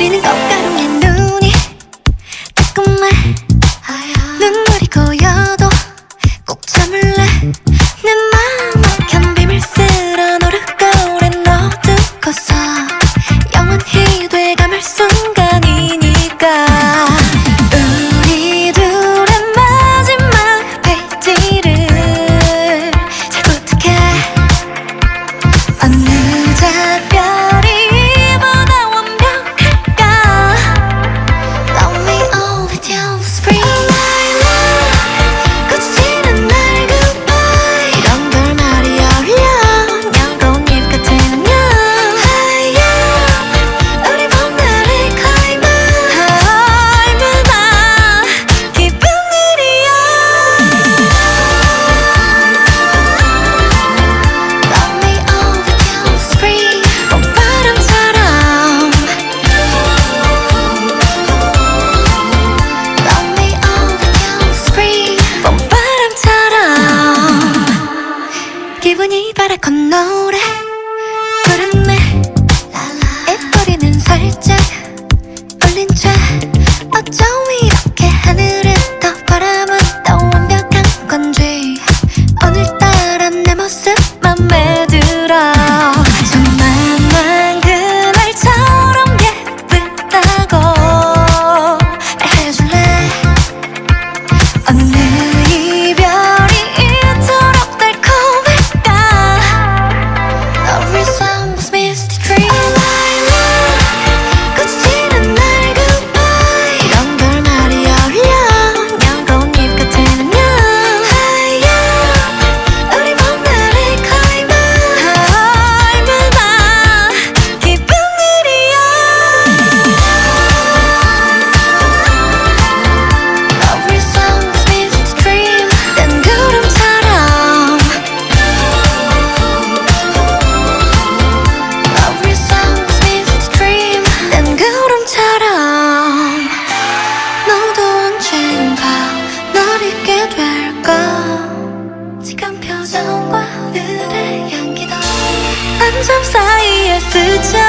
우리는 거 파랗건 노래 世界。